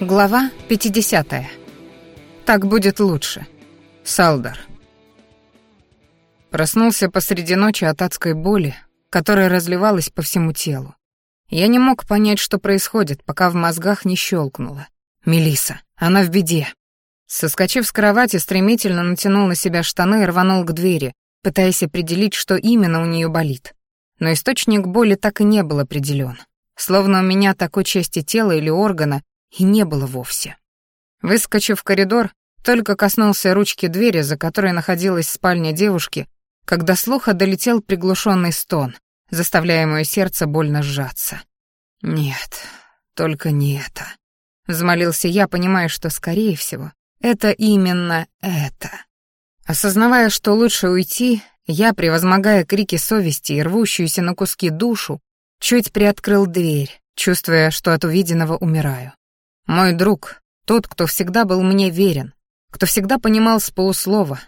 Глава 50. Так будет лучше. Салдар. Проснулся посреди ночи от адской боли, которая разливалась по всему телу. Я не мог понять, что происходит, пока в мозгах не щелкнуло. Мелиса, она в беде. Соскочив с кровати, стремительно натянул на себя штаны и рванул к двери, пытаясь определить, что именно у нее болит. Но источник боли так и не был определен. Словно у меня такой части тела или органа, и не было вовсе. Выскочив в коридор, только коснулся ручки двери, за которой находилась спальня девушки, когда слуха долетел приглушенный стон, заставляя мое сердце больно сжаться. «Нет, только не это», — взмолился я, понимая, что, скорее всего, это именно это. Осознавая, что лучше уйти, я, превозмогая крики совести и рвущуюся на куски душу, чуть приоткрыл дверь, чувствуя, что от увиденного умираю. Мой друг, тот, кто всегда был мне верен, кто всегда понимал с полуслова,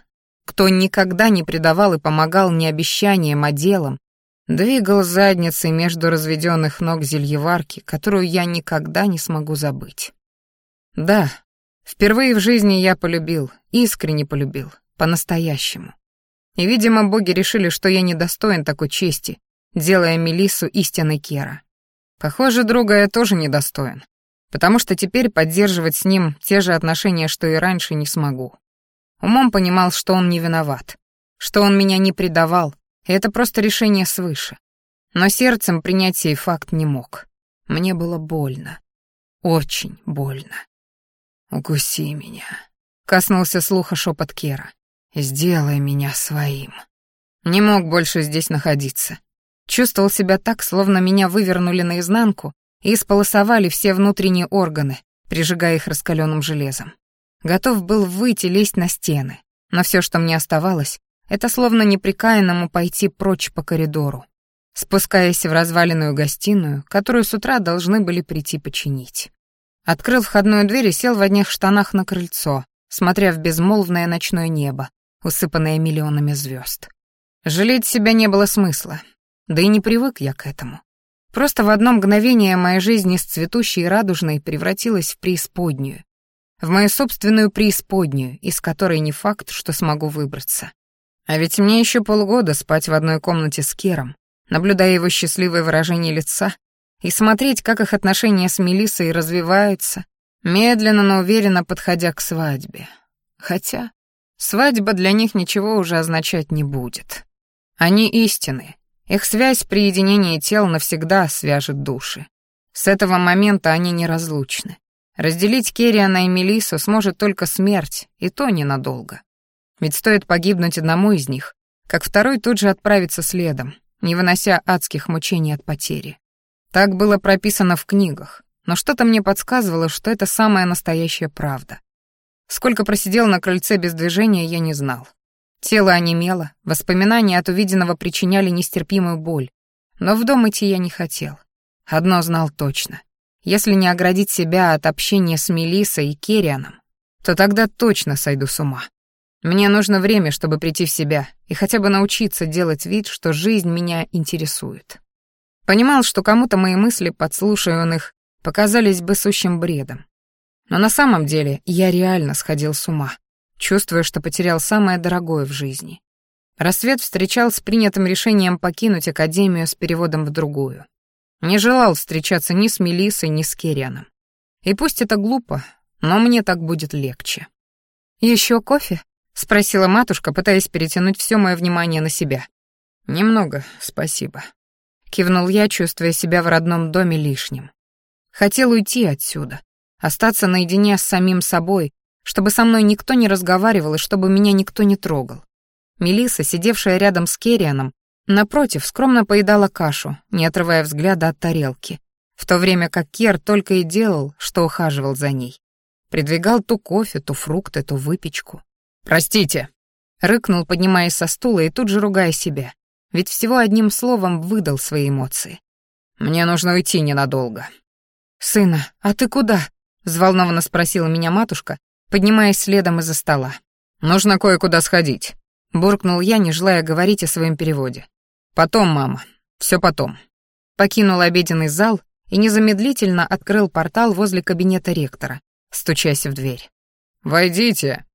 кто никогда не предавал и помогал не обещаниям, а делом, двигал задницей между разведенных ног зельеварки, которую я никогда не смогу забыть. Да, впервые в жизни я полюбил, искренне полюбил, по-настоящему. И, видимо, боги решили, что я недостоин такой чести, делая Мелиссу истиной Кера. Похоже, друга я тоже недостоин, потому что теперь поддерживать с ним те же отношения, что и раньше, не смогу. Умом понимал, что он не виноват, что он меня не предавал, и это просто решение свыше. Но сердцем принять сей факт не мог. Мне было больно. Очень больно. «Укуси меня», — коснулся слуха шепот Кера. «Сделай меня своим». Не мог больше здесь находиться. Чувствовал себя так, словно меня вывернули наизнанку и сполосовали все внутренние органы, прижигая их раскаленным железом. Готов был выйти лезть на стены, но все, что мне оставалось, это словно непрекаянному пойти прочь по коридору, спускаясь в разваленную гостиную, которую с утра должны были прийти починить. Открыл входную дверь и сел в одних штанах на крыльцо, смотря в безмолвное ночное небо, усыпанное миллионами звезд. Жалеть себя не было смысла, да и не привык я к этому. Просто в одно мгновение моя жизнь из цветущей и радужной превратилась в преисподнюю. В мою собственную преисподнюю, из которой не факт, что смогу выбраться. А ведь мне еще полгода спать в одной комнате с Кером, наблюдая его счастливое выражение лица и смотреть, как их отношения с Мелиссой развиваются, медленно, но уверенно подходя к свадьбе. Хотя свадьба для них ничего уже означать не будет. Они истинные. Их связь при единении тел навсегда свяжет души. С этого момента они неразлучны. Разделить Керриана и Мелису сможет только смерть, и то ненадолго. Ведь стоит погибнуть одному из них, как второй тут же отправится следом, не вынося адских мучений от потери. Так было прописано в книгах, но что-то мне подсказывало, что это самая настоящая правда. Сколько просидел на крыльце без движения, я не знал. Тело онемело, воспоминания от увиденного причиняли нестерпимую боль. Но в дом идти я не хотел. Одно знал точно. Если не оградить себя от общения с Мелиссой и Керианом, то тогда точно сойду с ума. Мне нужно время, чтобы прийти в себя и хотя бы научиться делать вид, что жизнь меня интересует. Понимал, что кому-то мои мысли, подслушая он их, показались бы сущим бредом. Но на самом деле я реально сходил с ума чувствуя, что потерял самое дорогое в жизни. Рассвет встречал с принятым решением покинуть Академию с переводом в другую. Не желал встречаться ни с Мелиссой, ни с Керианом. И пусть это глупо, но мне так будет легче. Еще кофе?» — спросила матушка, пытаясь перетянуть все мое внимание на себя. «Немного, спасибо», — кивнул я, чувствуя себя в родном доме лишним. Хотел уйти отсюда, остаться наедине с самим собой, чтобы со мной никто не разговаривал и чтобы меня никто не трогал. Мелиса, сидевшая рядом с Керрианом, напротив, скромно поедала кашу, не отрывая взгляда от тарелки, в то время как Кер только и делал, что ухаживал за ней. Придвигал ту кофе, ту фрукты, ту выпечку. «Простите!» — рыкнул, поднимаясь со стула и тут же ругая себя, ведь всего одним словом выдал свои эмоции. «Мне нужно уйти ненадолго». «Сына, а ты куда?» — взволнованно спросила меня матушка, поднимаясь следом из-за стола. «Нужно кое-куда сходить», — буркнул я, не желая говорить о своем переводе. «Потом, мама, все потом». Покинул обеденный зал и незамедлительно открыл портал возле кабинета ректора, стучась в дверь. «Войдите»,